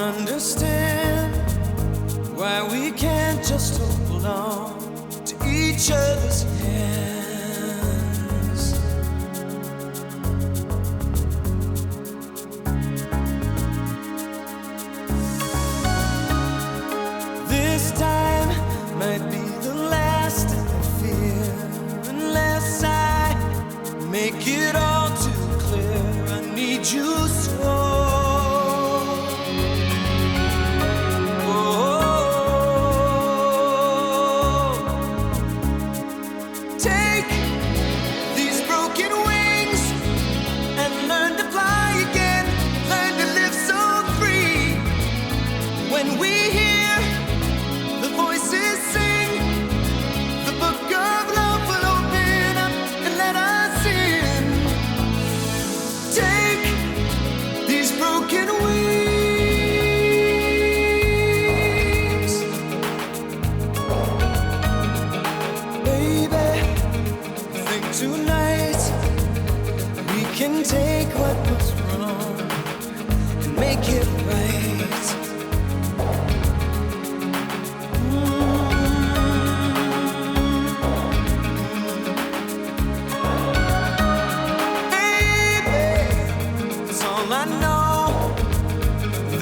don't understand why we can't just hold on to each other's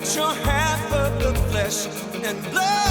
capture half of the flesh and blood.